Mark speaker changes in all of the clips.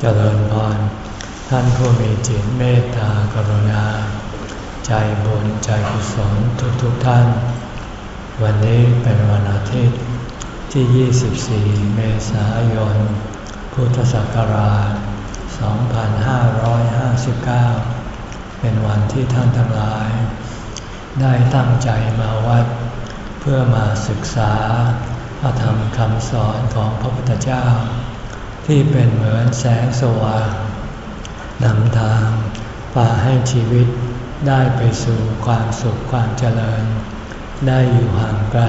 Speaker 1: เจริญพร ท่านผู้มีจิตเมตตากรุณา ใจบุญใจกุศลทุกทุกท่าน วันนี้เป็นวันอาทิตย์ที่ 24 เมษายน พุทธศักราช 2559 เป็นวันที่ท่านทั้งหลาย ได้ตั้งใจมาวัด เพื่อมาศึกษาพระธรรมคำสอนของพระพุทธเจ้า ที่เป็นเหมือนแสงสว่างนำทางพาให้ชีวิตได้ไปสู่ความสุขความเจริญ ได้อยู่ห่างไกล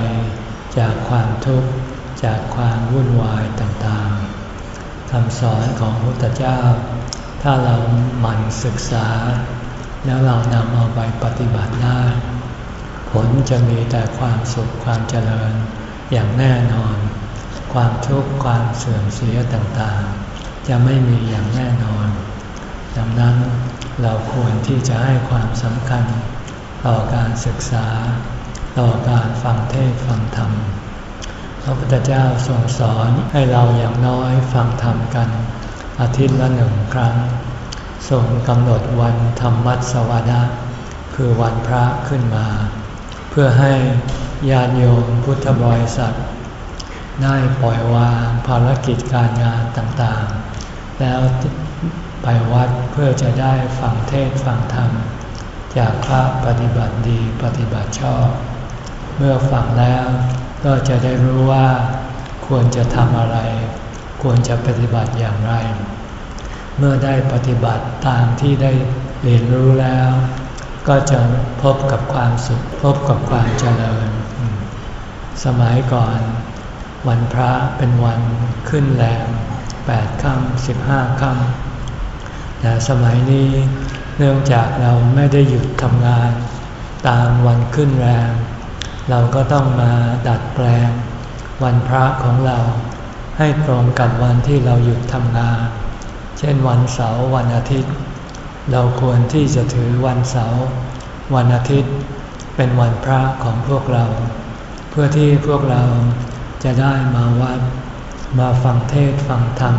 Speaker 1: จากความทุกข์จากความวุ่นวายต่างๆคำสอนของพระพุทธเจ้า ถ้าเราหมั่นศึกษา แล้วเรานำเอาไปปฏิบัติได้ผลจะมีแต่ความสุขความเจริญอย่างแน่นอน ความทุกข์ความเสื่อมเสียต่างๆ จะไม่มีอย่างแน่นอน ดังนั้นเราควรที่จะให้ความสำคัญ ต่อการศึกษา ต่อการฟังเทศฟังธรรม พระพุทธเจ้าทรงสอนให้เราอย่างน้อยฟังธรรมกัน อาทิตย์ละหนึ่งครั้งทรงกำหนดวันธรรมัสวดาคือวันพระขึ้นมา เพื่อให้ญาติโยมพุทธบริษัท ได้ปล่อยวางภารกิจการงานต่างๆ แล้วไปวัดเพื่อจะได้ฟังเทศฟังธรรม จากพระปฏิบัติดีปฏิบัติชอบ เมื่อฟังแล้วก็จะได้รู้ว่าควรจะทำอะไร ควรจะปฏิบัติอย่างไร เมื่อได้ปฏิบัติตามที่ได้เรียนรู้แล้ว ก็จะพบกับความสุข พบกับความเจริญ สมัยก่อน วันพระเป็นวันขึ้นแรมแปดค่ำสิบห้าค่ำแต่สมัยนี้เนื่องจากเราไม่ได้หยุดทำงาน ตามวันขึ้นแรมเราก็ต้องมาดัดแปลง วันพระของเราให้ตรงกับวันที่เราหยุดทำงาน เช่นวันเสาร์วันอาทิตย์ เราควรที่จะถือวันเสาร์วันอาทิตย์ เป็นวันพระของพวกเรา เพื่อที่พวกเรา จะได้มาวัด มาฟังเทศฟังธรรม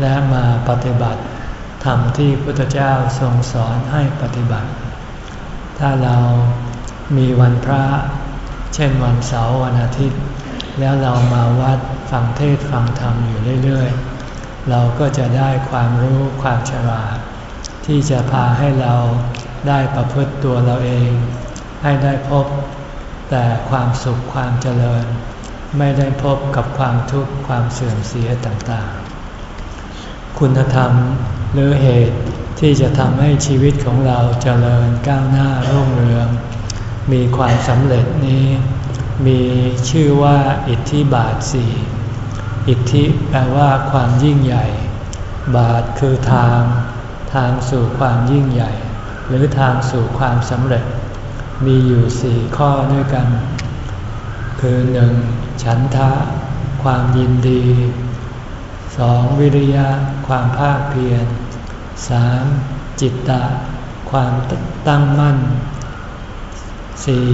Speaker 1: และมาปฏิบัติธรรมที่พุทธเจ้าทรงสอนให้ปฏิบัติ ถ้าเรามีวันพระ เช่นวันเสาร์วันอาทิตย์ แล้วเรามาวัดฟังเทศฟังธรรมอยู่เรื่อยๆ เราก็จะได้ความรู้ความฉลาด ที่จะพาให้เราได้ประพฤติตัวเราเอง ให้ได้พบแต่ความสุขความเจริญ ไม่ได้พบกับความทุกข์ความเสื่อมเสียต่างๆ คุณธรรมหรือเหตุที่จะทำให้ชีวิตของเราเจริญก้าวหน้ารุ่งเรือง มีความสำเร็จนี้ มีชื่อว่าอิทธิบาทสี่อิทธิแปลว่าความยิ่งใหญ่ บาทคือทาง ทางสู่ความยิ่งใหญ่ หรือทางสู่ความสำเร็จ มีอยู่สี่ข้อด้วยกัน คือหนึ่งฉันทะ ความยินดีสองวิริยะ ความภาคเพียรสามจิตตะ ความตั้งมั่นสี่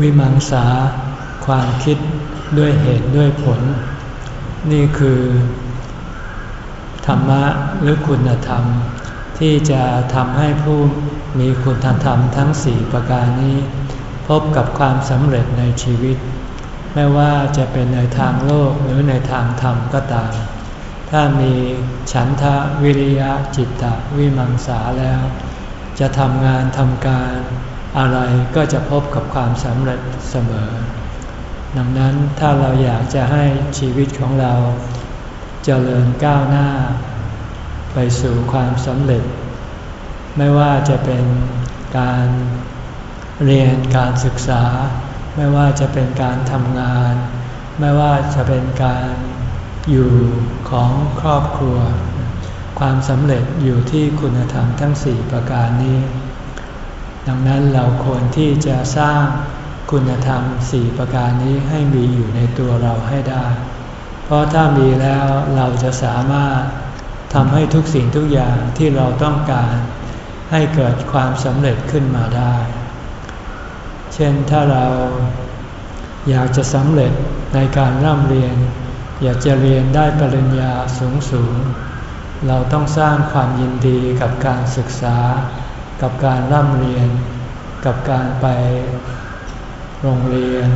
Speaker 1: วิมังสา ความคิดด้วยเหตุด้วยผล นี่คือ ธรรมะหรือคุณธรรม ที่จะทำให้ผู้มีคุณธรรมทั้งสี่ประการนี้ พบกับความสำเร็จในชีวิต ไม่ว่าจะเป็นในทางโลกหรือในทางธรรมก็ตาม ถ้ามีฉันทะวิริยะจิตตะวิมังสาแล้ว จะทำงานทำการอะไรก็จะพบกับความสำเร็จเสมอ ดังนั้นถ้าเราอยากจะให้ชีวิตของเราจเจริญก้าวหน้า ไปสู่ความสำเร็จ ไม่ว่าจะเป็นการ เรียนการศึกษา ไม่ว่าจะเป็นการทำงาน ไม่ว่าจะเป็นการอยู่ของครอบครัว ความสำเร็จอยู่ที่คุณธรรมทั้งสี่ประการนี้ ดังนั้นเราควรที่จะสร้างคุณธรรมสี่ประการนี้ให้มีอยู่ในตัวเราให้ได้ เพราะถ้ามีแล้วเราจะสามารถทำให้ทุกสิ่งทุกอย่างที่เราต้องการ ให้เกิดความสำเร็จขึ้นมาได้ เช่นถ้าเราอยากจะสำเร็จในการร่ำเรียน อยากจะเรียนได้ปริญญาสูงสูง เราต้องสร้างความยินดีกับการศึกษา กับการร่ำเรียน กับการไปโรงเรียน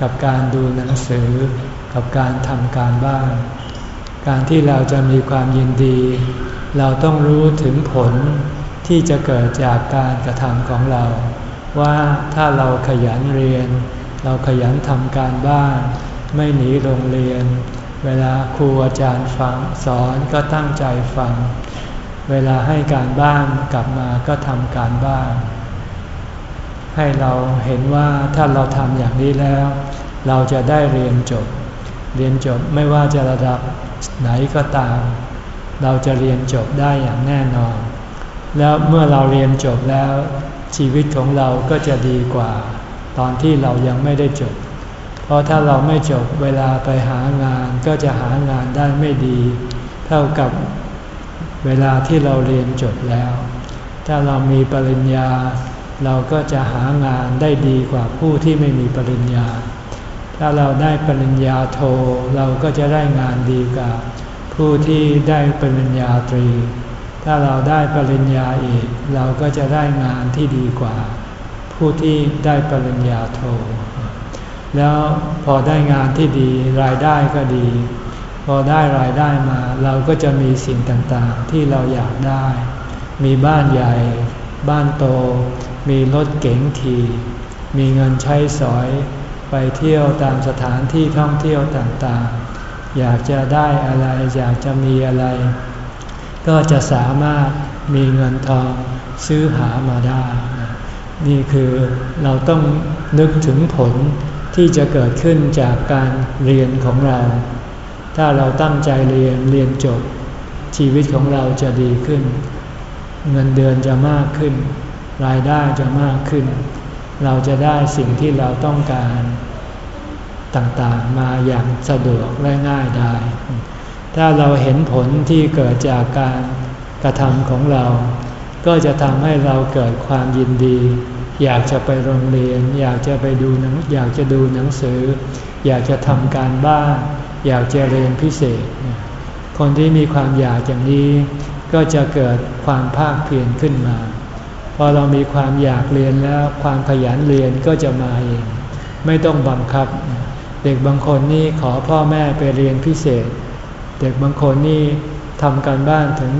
Speaker 1: กับการดูหนังสือ กับการทำการบ้าน การที่เราจะมีความยินดี เราต้องรู้ถึงผลที่จะเกิดจากการกระทำของเรา ว่าถ้าเราขยันเรียน เราขยันทำการบ้าน ไม่หนีโรงเรียน เวลาครูอาจารย์ฟังสอนก็ตั้งใจฟัง เวลาให้การบ้านกลับมาก็ทำการบ้าน ให้เราเห็นว่าถ้าเราทำอย่างนี้แล้ว เราจะได้เรียนจบ เรียนจบไม่ว่าจะระดับไหนก็ตาม เราจะเรียนจบได้อย่างแน่นอน แล้วเมื่อเราเรียนจบแล้ว ชีวิตของเราก็จะดีกว่า ตอนที่เรายังไม่ได้จบ เพราะถ้าเราไม่จบเวลาไปหางานก็จะหางานได้ไม่ดี เท่ากับเวลาที่เราเรียนจบแล้ว ถ้าเรามีปริญญา เราก็จะหางานได้ดีกว่าผู้ที่ไม่มีปริญญา ถ้าเราได้ปริญญาโทเราก็จะได้งานดีกว่าผู้ที่ได้ปริญญาตรี ถ้าเราได้ปริญญาเอกเราก็จะได้งานที่ดีกว่า ผู้ที่ได้ปริญญาโท แล้วพอได้งานที่ดีรายได้ก็ดี พอได้รายได้มา เราก็จะมีสิ่งต่างๆที่เราอยากได้ มีบ้านใหญ่ บ้านโต มีรถเก๋งขี่มีเงินใช้สอยไปเที่ยวตามสถานที่ท่องเที่ยวต่างๆ อยากจะได้อะไร อยากจะมีอะไร ก็จะสามารถมีเงินทองซื้อหามาได้ นี่คือเราต้องนึกถึงผลที่จะเกิดขึ้นจากการเรียนของเรา ถ้าเราตั้งใจเรียนเรียนจบ ชีวิตของเราจะดีขึ้น เงินเดือนจะมากขึ้น รายได้จะมากขึ้น เราจะได้สิ่งที่เราต้องการต่างๆมาอย่างสะดวกและง่ายได้ ถ้าเราเห็นผลที่เกิดจากการกระทำของเรา ก็จะทำให้เราเกิดความยินดี อยากจะไปโรงเรียน อยากจะไปดูหนังอยากจะดูหนังสือ อยากจะทำการบ้าน อยากจะเรียนพิเศษ คนที่มีความอยากอย่างนี้ ก็จะเกิดความภาคเพียรขึ้นมา พอเรามีความอยากเรียนแล้วความขยันเรียนก็จะมาเอง ไม่ต้องบังคับ เด็กบางคนนี่ขอพ่อแม่ไปเรียนพิเศษ เด็กบางคนนี่ทำการบ้านถึง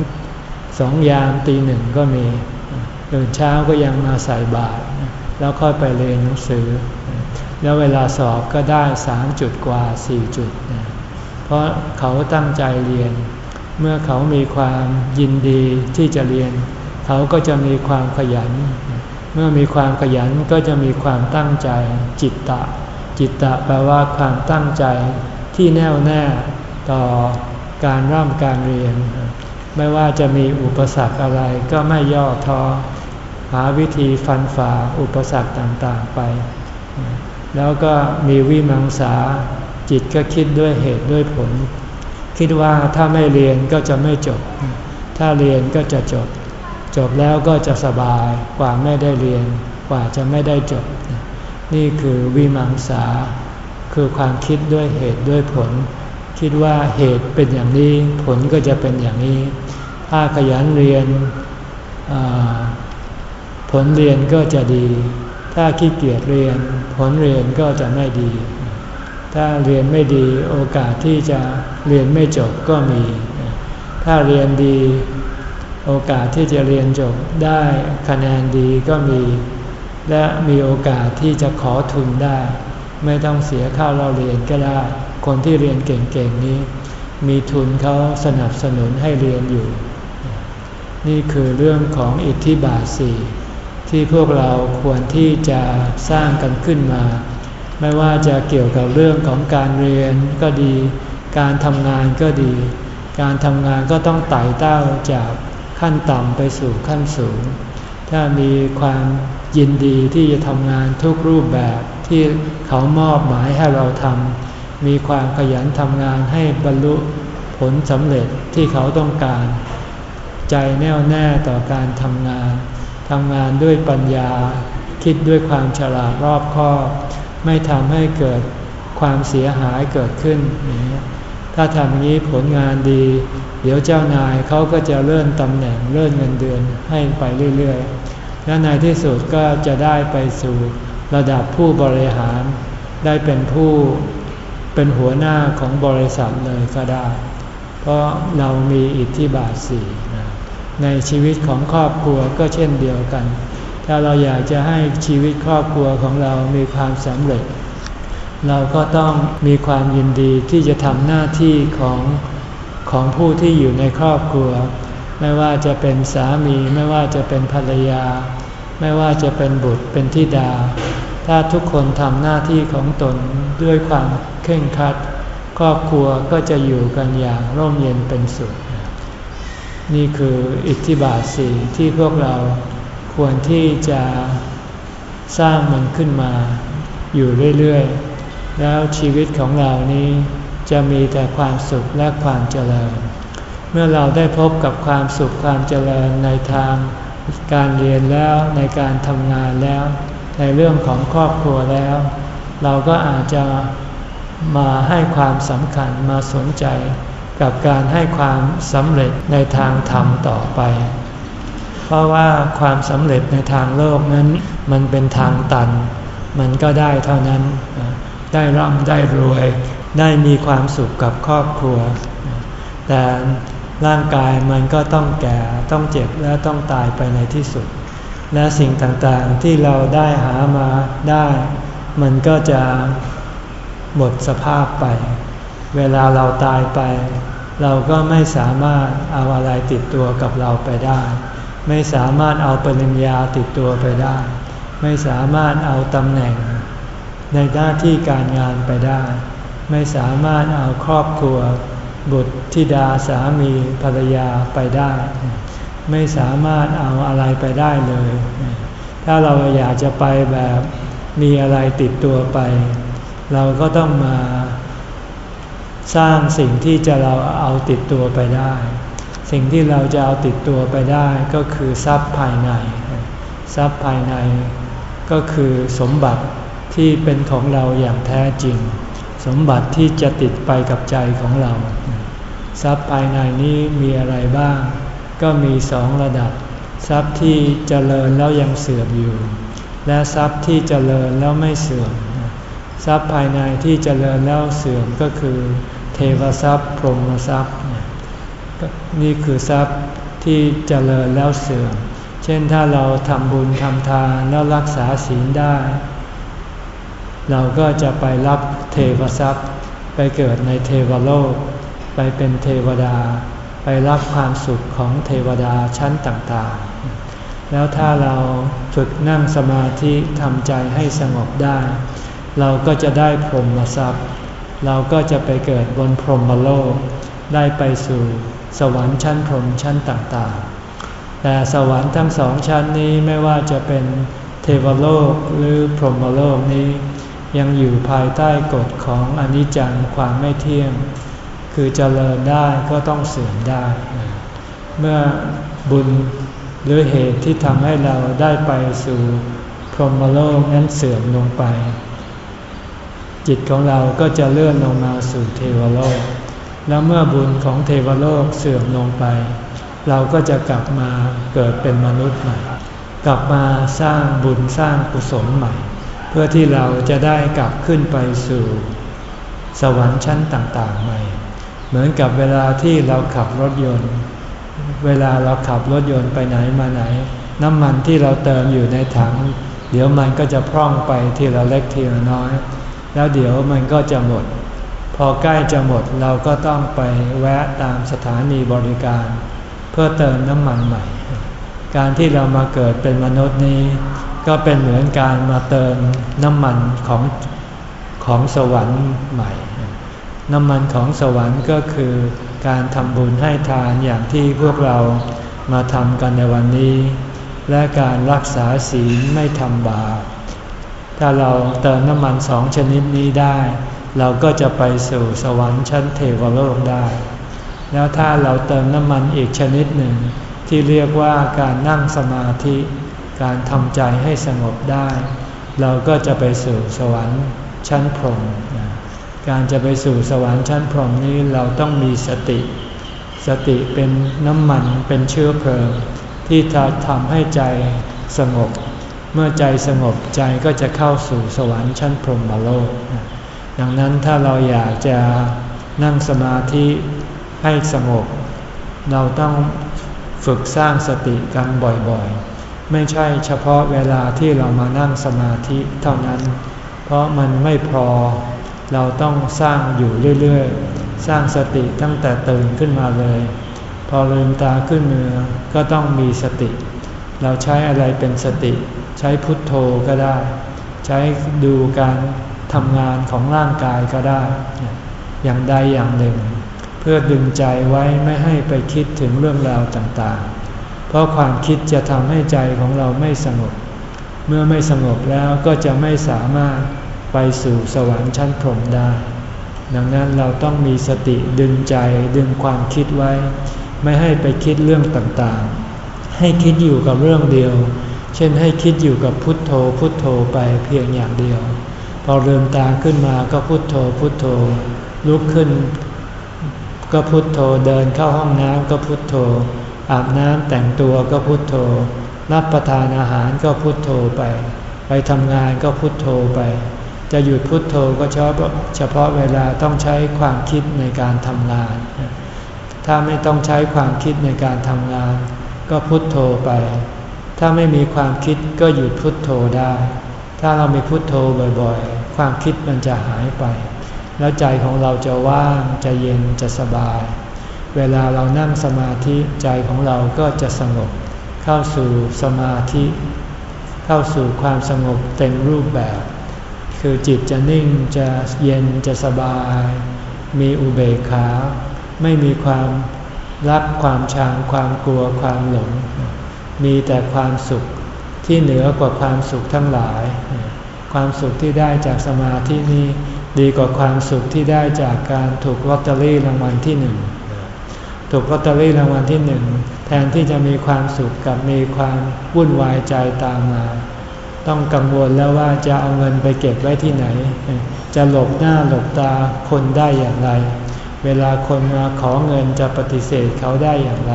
Speaker 1: สองยามตีหนึ่งก็มีตื่นเช้าก็ยังมาใส่บาตรแล้วค่อยไปเรียนหนังสือ แล้วเวลาสอบก็ได้สามจุดกว่าสี่จุด เพราะเขาตั้งใจเรียน เมื่อเขามีความยินดีที่จะเรียน เขาก็จะมีความขยัน เมื่อมีความขยันก็จะมีความตั้งใจจิตตะ จิตตะแปลว่าความตั้งใจที่แน่วแน่ต่อ การร่ำการเรียน ไม่ว่าจะมีอุปสรรคอะไรก็ไม่ย่อท้อหาวิธีฟันฝ่าอุปสรรคต่างๆไป แล้วก็มีวิมังสาจิตก็คิดด้วยเหตุด้วยผล คิดว่าถ้าไม่เรียนก็จะไม่จบ ถ้าเรียนก็จะจบ จบแล้วก็จะสบายกว่าไม่ได้เรียน กว่าจะไม่ได้จบ นี่คือวิมังสาคือความคิดด้วยเหตุด้วยผล คิดว่าเหตุเป็นอย่างนี้ผลก็จะเป็นอย่างนี้ ถ้าขยันเรียนผลเรียนก็จะดี ถ้าขี้เกียจเรียน ผลเรียนก็จะไม่ดี ถ้าเรียนไม่ดีโอกาสที่จะเรียนไม่จบก็มี ถ้าเรียนดีโอกาสที่จะเรียนจบได้คะแนนดีก็มี และมีโอกาสที่จะขอทุนได้ ไม่ต้องเสียค่าเราเรียนก็ได้ คนที่เรียนเก่งๆนี้ มีทุนเขาสนับสนุนให้เรียนอยู่ นี่คือเรื่องของอิทธิบาทสี่ที่พวกเราควรที่จะสร้างกันขึ้นมา ไม่ว่าจะเกี่ยวกับเรื่องของการเรียนก็ดี การทำงานก็ดี การทำงานก็ต้องไต่เต้าจากขั้นต่ำไปสู่ขั้นสูง ถ้ามีความยินดีที่จะทำงานทุกรูปแบบ ที่เขามอบหมายให้เราทำมีความขยันทำงานให้บรรลุผลสำเร็จที่เขาต้องการ ใจแน่วแน่ต่อการทำงานทำงานด้วยปัญญา คิดด้วยความฉลาดรอบคอบ ไม่ทำให้เกิดความเสียหายเกิดขึ้น
Speaker 2: ถ้าทำอย่างนี้ผลงานดี เดี๋ยวเจ้านายเขาก็จะเลื่อนตำแหน่งเลื่อนเงินเดือนให้ไปเรื่อยๆ และในที่สุดก็จะได้ไปสู่ ระดับผู้บริหารได้เป็นผู้เป็นหัวหน้าของบริษัทเลยก็ได้ เพราะเรามีอิทธิบาทสี่ในชีวิตของครอบครัวก็เช่นเดียวกัน ถ้าเราอยากจะให้ชีวิตครอบครัวของเรามีความสำเร็จ เราก็ต้องมีความยินดีที่จะทำหน้าที่ของของผู้ที่อยู่ในครอบครัว ไม่ว่าจะเป็นสามีไม่ว่าจะเป็นภรรยา ไม่ว่าจะเป็นบุตรเป็นธิดา ถ้าทุกคนทำหน้าที่ของตนด้วยความเข่งคัด ครอบครัวก็จะอยู่กันอย่างร่มเย็นเป็นสุข นี่คืออิทธิบาทสี่ที่พวกเราควรที่จะสร้างมันขึ้นมา อยู่เรื่อยๆ แล้วชีวิตของเรานี้จะมีแต่ความสุขและความเจริญ เมื่อเราได้พบกับความสุขความเจริญในทาง การเรียนแล้วในการทำงานแล้ว ในเรื่องของครอบครัวแล้ว เราก็อาจจะมาให้ความสำคัญมาสนใจกับการให้ความสำเร็จในทางธรรมต่อไป เพราะว่าความสำเร็จในทางโลกนั้นมันเป็นทางตัน มันก็ได้เท่านั้น ได้ร่ำได้รวย ได้มีความสุขกับครอบครัว แต่ ร่างกายมันก็ต้องแก่ต้องเจ็บและต้องตายไปในที่สุด และสิ่งต่างๆที่เราได้หามาได้ มันก็จะหมดสภาพไป เวลาเราตายไป เราก็ไม่สามารถเอาอะไรติดตัวกับเราไปได้ ไม่สามารถเอาปริญญาติดตัวไปได้ ไม่สามารถเอาตำแหน่ง ในหน้าที่การงานไปได้ ไม่สามารถเอาครอบครัว บุตรธิดาสามีภรรยาไปได้ ไม่สามารถเอาอะไรไปได้เลย ถ้าเราอยากจะไปแบบมีอะไรติดตัวไป เราก็ต้องมา สร้างสิ่งที่จะเราเอาติดตัวไปได้ สิ่งที่เราจะเอาติดตัวไปได้ก็คือทรัพย์ภายใน ทรัพย์ภายในก็คือสมบัติที่เป็นของเราอย่างแท้จริง สมบัติที่จะติดไปกับใจของเรา ทรัพย์ภายในนี้มีอะไรบ้าง ก็มีสองระดับ ทรัพย์ที่เจริญแล้วยังเสื่อมอยู่ และทรัพย์ที่เจริญแล้วไม่เสื่อม ทรัพย์ภายในที่เจริญแล้วเสื่อมก็คือ เทวทรัพย์พรหมทรัพย์ นี่คือทรัพย์ที่เจริญแล้วเสื่อม เช่นถ้าเราทำบุญทำทานแล้วรักษาศีลได้ เราก็จะไปรับเทวทรัพย์ไปเกิดในเทวโลก ไปเป็นเทวดา ไปรับความสุขของเทวดาชั้นต่างๆ แล้วถ้าเราฝึกนั่งสมาธิทำใจให้สงบได้ เราก็จะได้พรหมทรัพย์ เราก็จะไปเกิดบนพรหมโลก ได้ไปสู่สวรรค์ชั้นพรหมชั้นต่างๆ แต่สวรรค์ทั้งสองชั้นนี้ไม่ว่าจะเป็นเทวโลกหรือพรหมโลกนี้ ยังอยู่ภายใต้กฎของอนิจจังความไม่เที่ยง คือเจริญได้ก็ต้องเสื่อมได้ เมื่อบุญหรือเหตุที่ทำให้เราได้ไปสู่พรหมโลกนั้นเสื่อมลงไป จิตของเราก็จะเลื่อนลงมาสู่เทวโลก แล้วเมื่อบุญของเทวโลกเสื่อมลงไป เราก็จะกลับมาเกิดเป็นมนุษย์ใหม่ กลับมาสร้างบุญสร้างกุศลใหม่ เพื่อที่เราจะได้กลับขึ้นไปสู่ สวรรค์ชั้นต่าง ๆ ใหม่ เหมือนกับเวลาที่เราขับรถยนต์ เวลาเราขับรถยนต์ไปไหนมาไหน น้ำมันที่เราเติมอยู่ในถัง เดี๋ยวมันก็จะพร่องไปทีละเล็กทีละน้อย แล้วเดี๋ยวมันก็จะหมด พอใกล้จะหมดเราก็ต้องไปแวะตามสถานีบริการ เพื่อเติมน้ำมันใหม่ การที่เรามาเกิดเป็นมนุษย์นี้ ก็เป็นเหมือนการมาเติมน้ำมันของของสวรรค์ใหม่ น้ำมันของสวรรค์ก็คือการทำบุญให้ทานอย่างที่พวกเรามาทำกันในวันนี้ และการรักษาศีลไม่ทำบาปถ้าเราเติมน้ำมันสองชนิดนี้ได้ เราก็จะไปสู่สวรรค์ชั้นเทวโลกได้ แล้วถ้าเราเติมน้ำมันอีกชนิดหนึ่ง ที่เรียกว่าการนั่งสมาธิ การทำใจให้สงบได้ เราก็จะไปสู่สวรรค์ชั้นพรหม การจะไปสู่สวรรค์ชั้นพรหมนี้เราต้องมีสติ สติเป็นน้ำมันเป็นเชื้อเพลิง ที่จะทำให้ใจสงบ เมื่อใจสงบใจก็จะเข้าสู่สวรรค์ชั้นพรหมโลก ดังนั้นถ้าเราอยากจะนั่งสมาธิให้สงบ เราต้องฝึกสร้างสติกันบ่อยๆ ไม่ใช่เฉพาะเวลาที่เรามานั่งสมาธิเท่านั้น เพราะมันไม่พอ เราต้องสร้างอยู่เรื่อยๆ สร้างสติตั้งแต่ตื่นขึ้นมาเลย พอลืมตาขึ้นมือก็ต้องมีสติ เราใช้อะไรเป็นสติ ใช้พุทโธก็ได้ ใช้ดูการทำงานของร่างกายก็ได้ อย่างใดอย่างหนึ่ง เพื่อดึงใจไว้ไม่ให้ไปคิดถึงเรื่องราวต่างๆ เพราะความคิดจะทำให้ใจของเราไม่สงบ เมื่อไม่สงบแล้วก็จะไม่สามารถ ไปสู่สวรรค์ชั้นพรหมได้ ดังนั้นเราต้องมีสติดึงใจดึงความคิดไว้ ไม่ให้ไปคิดเรื่องต่างๆ ให้คิดอยู่กับเรื่องเดียว เช่นให้คิดอยู่กับพุทโธพุทโธไปเพียงอย่างเดียว พอเริ่มตาขึ้นมาก็พุทโธพุทโธ ลุกขึ้น ก็พุทโธเดินเข้าห้องน้ำก็พุทโธ อาบน้ำแต่งตัวก็พุทโธ รับประทานอาหารก็พุทโธไป ไปทำงานก็พุทโธไป จะหยุดพุดโทโธก็เฉพาะเฉพาะเวลาต้องใช้ความคิดในการทำงาน ถ้าไม่ต้องใช้ความคิดในการทำงาน ก็พุโทโธไป ถ้าไม่มีความคิดก็หยุดพุดโทโธได้ ถ้าเรามีพุโทโธบ่อยๆ ความคิดมันจะหายไป แล้วใจของเราจะว่างจะเย็นจะสบาย เวลาเรานั่งสมาธิใจของเราก็จะสงบ เข้าสู่สมาธิ เข้าสู่ความสงบเต็มรูปแบบ คือจิตจะนิ่งจะเย็นจะสบาย มีอุเบกขา ไม่มีความรักความชางความกลัวความหลง มีแต่ความสุขที่เหนือกว่าความสุขทั้งหลาย ความสุขที่ได้จากสมาธินี้ดีกว่าความสุขที่ได้จากการถูกลอตเตอรี่รางวัลที่หนึ่งถูกลอตเตอรี่รางวัลที่หนึ่งแทนที่จะมีความสุขกับมีความวุ่นวายใจตามมา ต้องกังวลแล้วว่าจะเอาเงินไปเก็บไว้ที่ไหน จะหลบหน้าหลบตาคนได้อย่างไร เวลาคนมาขอเงินจะปฏิเสธเขาได้อย่างไร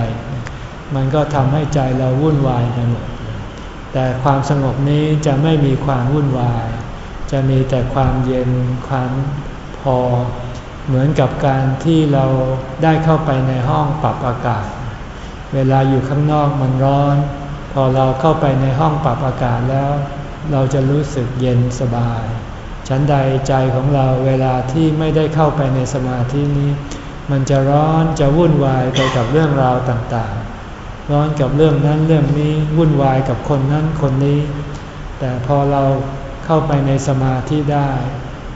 Speaker 2: มันก็ทำให้ใจเราวุ่นวายไปหมดแต่ความสงบนี้จะไม่มีความวุ่นวาย จะมีแต่ความเย็นความพอ เหมือนกับการที่เราได้เข้าไปในห้องปรับอากาศ เวลาอยู่ข้างนอกมันร้อน พอเราเข้าไปในห้องปรับอากาศแล้ว เราจะรู้สึกเย็นสบาย ฉันใดใจของเราเวลาที่ไม่ได้เข้าไปในสมาธินี้ มันจะร้อนจะวุ่นวายไปกับเรื่องราวต่างๆ ร้อนกับเรื่องนั้นเรื่องนี้วุ่นวายกับคนนั้นคนนี้ แต่พอเราเข้าไปในสมาธิได้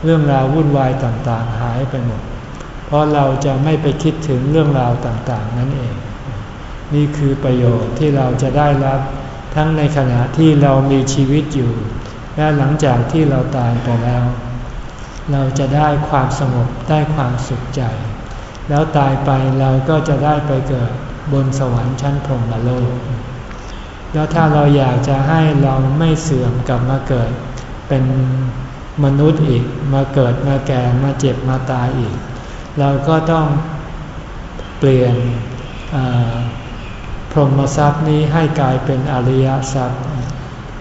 Speaker 2: เรื่องราววุ่นวายต่างๆ หายไปหมด เพราะเราจะไม่ไปคิดถึงเรื่องราวต่างๆ นั่นเอง นี่คือประโยชน์ที่เราจะได้รับ ทั้งในขณะที่เรามีชีวิตอยู่ และหลังจากที่เราตายไปแล้ว เราจะได้ความสงบได้ความสุขใจ แล้วตายไปเราก็จะได้ไปเกิดบนสวรรค์ชั้นพรหมโลก แล้วถ้าเราอยากจะให้เราไม่เสื่อมกลับมาเกิด เป็นมนุษย์อีกมาเกิดมาแก่มาเจ็บมาตายอีก เราก็ต้องเปลี่ยน รหมทรัพย์นี้ให้กลายเป็นอริยทรัพย์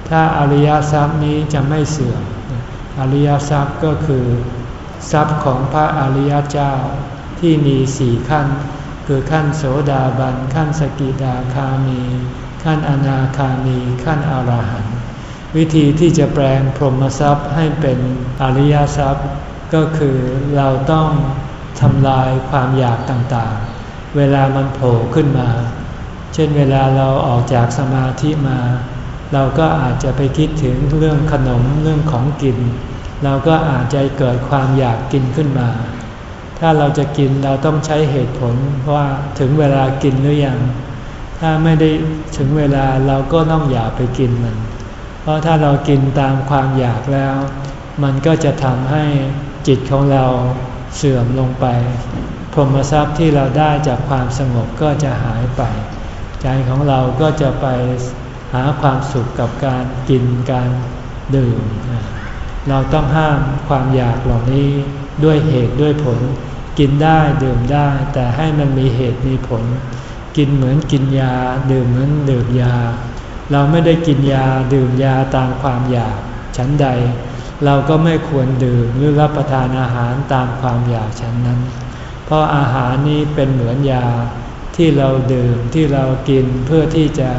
Speaker 2: ถ้าอริยทรัพย์นี้จะไม่เสื่อม อริยทรัพย์ก็คือ ทรัพย์ของพระอริยเจ้าที่มีสี่ขั้น คือขั้นโสดาบัน ขั้นสกิดาคามี ขั้นอนาคามี ขั้นอรหันต์ วิธีที่จะแปลงพรหมทรัพย์ให้เป็นอริยทรัพย์ ก็คือเราต้องทำลายความอยากต่างๆ เวลามันโผล่ขึ้นมา เช่นเวลาเราออกจากสมาธิมา เราก็อาจจะไปคิดถึงเรื่องขนมเรื่องของกิน เราก็อาจจะเกิดความอยากกินขึ้นมา ถ้าเราจะกินเราต้องใช้เหตุผลว่าถึงเวลากินหรือยัง ถ้าไม่ได้ถึงเวลาเราก็ต้องอย่าไปกินมัน เพราะถ้าเรากินตามความอยากแล้ว มันก็จะทำให้จิตของเราเสื่อมลงไป พรหมทรัพย์ที่เราได้จากความสงบก็จะหายไป ใจของเราก็จะไปหาความสุขกับการกินการดื่ม เราต้องห้ามความอยากเหล่านี้ด้วยเหตุด้วยผล กินได้ดื่มได้ แต่ให้มันมีเหตุมีผล กินเหมือนกินยา ดื่มเหมือนดื่มยา เราไม่ได้กินยาดื่มยาตามความอยากฉันใด เราก็ไม่ควรดื่มหรือรับประทานอาหารตามความอยากฉันนั้น เพราะอาหารนี้เป็นเหมือนยา ที่เราดื่มที่เรากินเพื่อที่จะ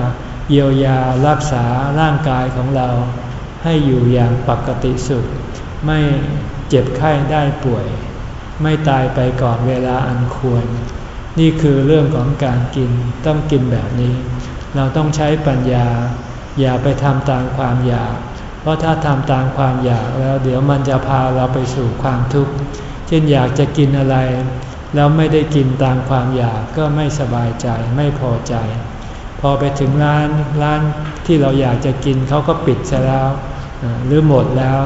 Speaker 2: เยียวยารักษาร่างกายของเรา ให้อยู่อย่างปกติสุข ไม่เจ็บไข้ได้ป่วย ไม่ตายไปก่อนเวลาอันควร นี่คือเรื่องของการกินต้องกินแบบนี้ เราต้องใช้ปัญญา อย่าไปทำตามความอยาก เพราะถ้าทำตามความอยากแล้วเดี๋ยวมันจะพาเราไปสู่ความทุกข์เช่นอยากจะกินอะไร แล้วไม่ได้กินตามความอยากก็ไม่สบายใจไม่พอใจ พอไปถึงร้านร้านที่เราอยากจะกินเขาก็ปิดซะแล้วหรือหมดแล้ว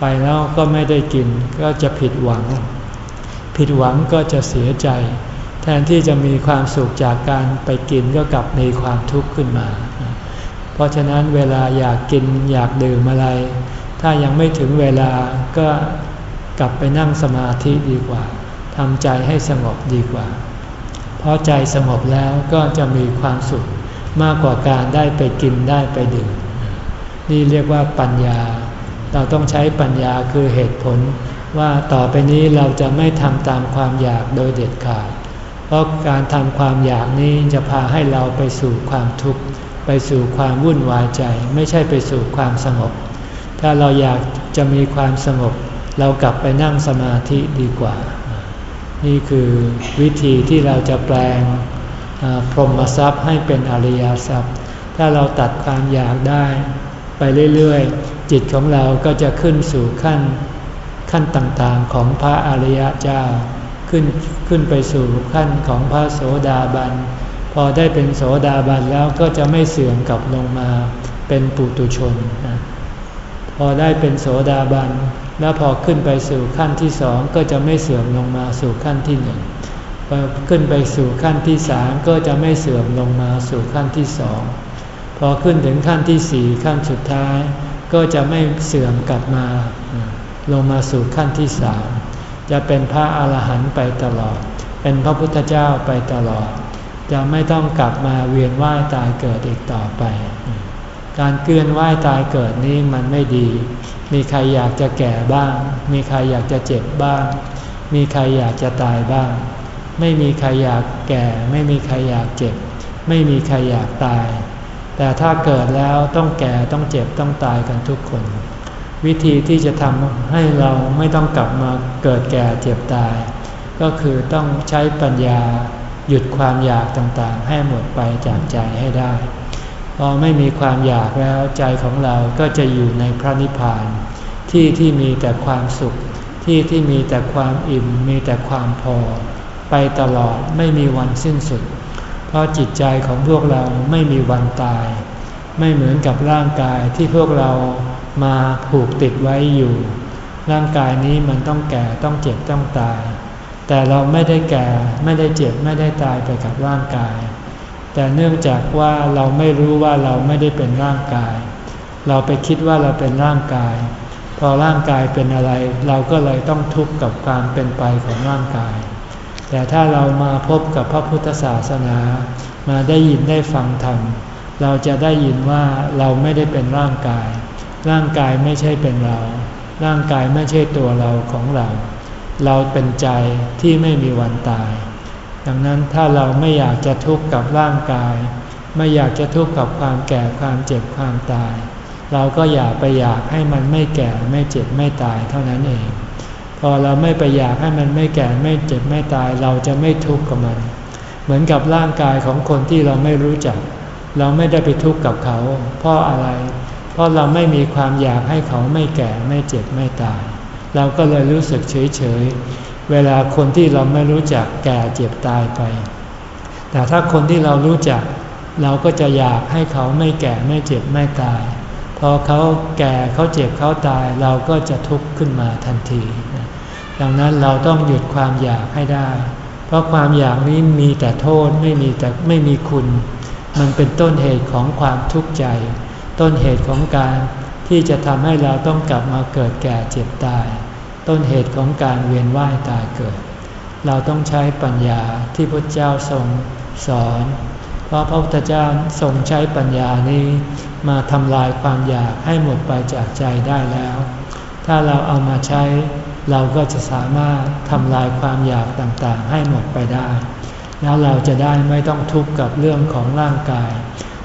Speaker 2: ไปแล้วก็ไม่ได้กินก็จะผิดหวัง ผิดหวังก็จะเสียใจ แทนที่จะมีความสุขจากการไปกินก็กลับมีความทุกข์ขึ้นมา เพราะฉะนั้นเวลาอยากกินอยากดื่มอะไร ถ้ายังไม่ถึงเวลาก็กลับไปนั่งสมาธิดีกว่า ทำใจให้สงบดีกว่า เพราะใจสงบแล้วก็จะมีความสุขมากกว่าการได้ไปกินได้ไปดื่มนี่เรียกว่าปัญญา เราต้องใช้ปัญญาคือเหตุผล ว่าต่อไปนี้เราจะไม่ทำตามความอยากโดยเด็ดขาด เพราะการทำความอยากนี้จะพาให้เราไปสู่ความทุกข์ ไปสู่ความวุ่นวายใจ ไม่ใช่ไปสู่ความสงบ ถ้าเราอยากจะมีความสงบ เรากลับไปนั่งสมาธิดีกว่า นี่คือวิธีที่เราจะแปลงพรหมทรัพย์ให้เป็นอริยทรัพย์ ถ้าเราตัดความอยากได้ ไปเรื่อยๆ จิตของเราก็จะขึ้นสู่ขั้นขั้นต่างๆของพระอริยเจ้า ขึ้นขึ้นไปสู่ขั้นของพระโสดาบัน พอได้เป็นโสดาบันแล้วก็จะไม่เสื่อมกลับลงมาเป็นปุตุชน พอได้เป็นโสดาบัน แล้วพอขึ้นไปสู่ขั้นที่สองก็จะไม่เสื่อมลงมาสู่ขั้นที่หนึ่งพอขึ้นไปสู่ขั้นที่สามก็จะไม่เสื่อมลงมาสู่ขั้นที่สองพอขึ้นถึงขั้นที่สี่ขั้นสุดท้าย ก็จะไม่เสื่อมกลับมา ลงมาสู่ขั้นที่สามจะเป็นพระอาหารหันต์ไปตลอด เป็นพระพุทธเจ้าไปตลอด จะไม่ต้องกลับมาเวียนว่ายตายเกิดอีกต่อไป การเกลื่อนว่ายตายเกิดนี้มันไม่ดี มีใครอยากจะแก่บ้าง มีใครอยากจะเจ็บบ้าง มีใครอยากจะตายบ้าง ไม่มีใครอยากแก่ ไม่มีใครอยากเจ็บ ไม่มีใครอยากตาย แต่ถ้าเกิดแล้วต้องแก่ต้องเจ็บต้องตายกันทุกคน วิธีที่จะทำให้เราไม่ต้องกลับมาเกิดแก่เจ็บตาย ก็คือต้องใช้ปัญญาหยุดความอยากต่างๆ ให้หมดไปจากใจให้ได้ พอไม่มีความอยากแล้วใจของเราก็จะอยู่ในพระนิพพาน ที่ที่มีแต่ความสุข ที่ที่มีแต่ความอิ่ม มีแต่ความพอ ไปตลอดไม่มีวันสิ้นสุด เพราะจิตใจของพวกเราไม่มีวันตาย ไม่เหมือนกับร่างกายที่พวกเรามาผูกติดไว้อยู่ ร่างกายนี้มันต้องแก่ต้องเจ็บต้องตาย แต่เราไม่ได้แก่ไม่ได้เจ็บไม่ได้ตายไปกับร่างกาย แต่เนื่องจากว่าเราไม่รู้ว่าเราไม่ได้เป็นร่างกาย เราไปคิดว่าเราเป็นร่างกาย พอร่างกายเป็นอะไร เราก็เลยต้องทุกข์กับความเป็นไปของร่างกาย แต่ถ้าเรามาพบกับพระพุทธศาสนา มาได้ยินได้ฟังธรรมเราจะได้ยินว่าเราไม่ได้เป็นร่างกาย ร่างกายไม่ใช่เป็นเรา ร่างกายไม่ใช่ตัวเราของเรา เราเป็นใจที่ไม่มีวันตาย ดังนั้นถ้าเราไม่อยากจะทุกข์กับร่างกาย ไม่อยากจะทุกข์กับความแก่ความเจ็บความตาย เราก็อย่าไปอยากให้มันไม่แก่ไม่เจ็บไม่ตายเท่านั้นเอง พอเราไม่ไปอยากให้มันไม่แก่ไม่เจ็บไม่ตาย เราจะไม่ทุกข์กับมัน เหมือนกับร่างกายของคนที่เราไม่รู้จัก เราไม่ได้ไปทุกข์กับเขา เพราะอะไร เพราะเราไม่มีความอยากให้เขาไม่แก่ไม่เจ็บไม่ตาย เราก็เลยรู้สึกเฉยเฉย เวลาคนที่เราไม่รู้จักแก่เจ็บตายไป แต่ถ้าคนที่เรารู้จัก เราก็จะอยากให้เขาไม่แก่ไม่เจ็บไม่ตาย พอเขาแก่เขาเจ็บเขาตาย เราก็จะทุกข์ขึ้นมาทันที ดังนั้นเราต้องหยุดความอยากให้ได้ เพราะความอยากนี้มีแต่โทษไม่มีแต่ไม่มีคุณ มันเป็นต้นเหตุของความทุกข์ใจ ต้นเหตุของการที่จะทำให้เราต้องกลับมาเกิดแก่เจ็บตาย ต้นเหตุของการเวียนว่ายตายเกิด เราต้องใช้ปัญญาที่พระเจ้าทรงสอน เพราะพระพุทธเจ้าทรงใช้ปัญญานี้มาทำลายความอยากให้หมดไปจากใจได้แล้ว ถ้าเราเอามาใช้เราก็จะสามารถทำลายความอยากต่างๆ ให้หมดไปได้ แล้วเราจะได้ไม่ต้องทุกข์กับเรื่องของร่างกาย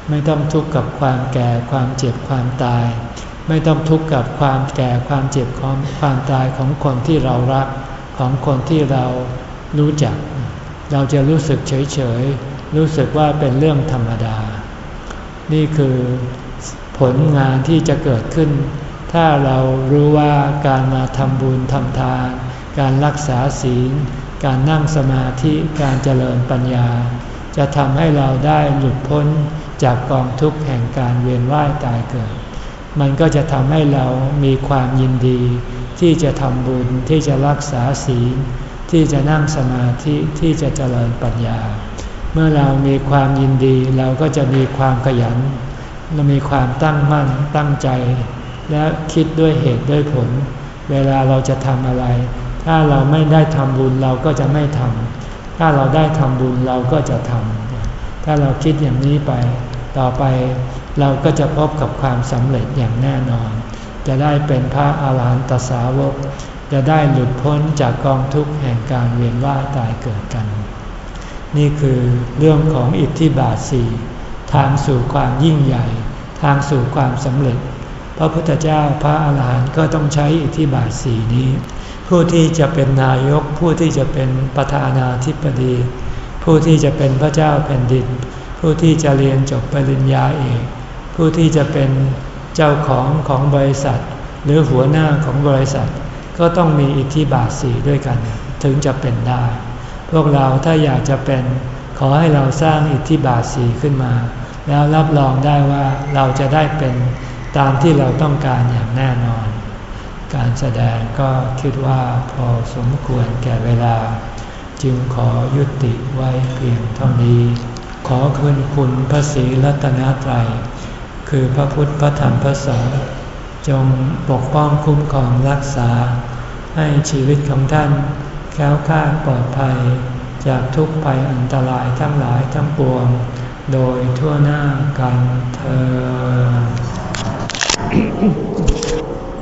Speaker 2: ไม่ต้องทุกข์กับความแก่ความเจ็บความตาย ไม่ต้องทุกข์กับความแก่ความเจ็บความความตายของคนที่เรารักของคนที่เรารู้จัก เราจะรู้สึกเฉยๆรู้สึกว่าเป็นเรื่องธรรมดา นี่คือผลงานที่จะเกิดขึ้น ถ้าเรารู้ว่าการมาทำบุญทำทาน การรักษาศีล การนั่งสมาธิการเจริญปัญญา จะทำให้เราได้หลุดพ้นจากกองทุกข์แห่งการเวียนว่ายตายเกิด มันก็จะทำให้เรามีความยินดี ที่จะทำบุญที่จะรักษาศีล ที่จะนั่งสมาธิที่จะเจริญปัญญา เมื่อเรามีความยินดีเราก็จะมีความขยันเรามีความตั้งมั่นตั้งใจ และคิดด้วยเหตุด้วยผล เวลาเราจะทำอะไร ถ้าเราไม่ได้ทำบุญเราก็จะไม่ทำถ้าเราได้ทำบุญเราก็จะทำถ้าเราคิดอย่างนี้ไป ต่อไป เราก็จะพบกับความสำเร็จอย่างแน่นอน จะได้เป็นพระอาหารหันตสาวก จะได้หลุดพ้นจากกองทุกข์แห่งการเวียนว่ายตายเกิดกัน นี่คือเรื่องของอิทธิบาทสี่ทางสู่ความยิ่งใหญ่ ทางสู่ความสำเร็จ พระพุทธเจ้าพระอาหารหันต์ก็ต้องใช้อิทธิบาทสีนี้ ผู้ที่จะเป็นนายก ผู้ที่จะเป็นประธานาธิบดี ผู้ที่จะเป็นพระเจ้าแผ่นดิน ผู้ที่จะเรียนจบปริญญาเอก ผู้ที่จะเป็นเจ้าของของบริษัท หรือหัวหน้าของบริษัท ก็ต้องมีอิทธิบาทสีด้วยกัน ถึงจะเป็นได้ พวกเราถ้าอยากจะเป็นขอให้เราสร้างอิทธิบาทสีขึ้นมา แล้วรับรองได้ว่าเราจะได้เป็นตามที่เราต้องการอย่างแน่นอน การแสดงก็คิดว่าพอสมควรแก่เวลา จึงขอยุติไว้เพียงเท่านี้ ขอคืนคุณพระศรีรัตนตรัย คือพระพุทธพระธรรมพระสงฆ์จงปกป้องคุ้มครองรักษา ให้ชีวิตของท่านแค้วคาดปลอดภัย จากทุกภัยอันตรายทั้งหลายทั้งปวง โดยทั่วหน้ากันเธอ